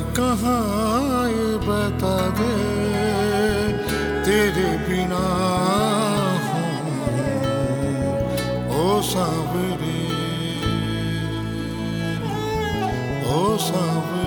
कहा बता दे? तेरे बिना ओ सावरे ओ सावरे।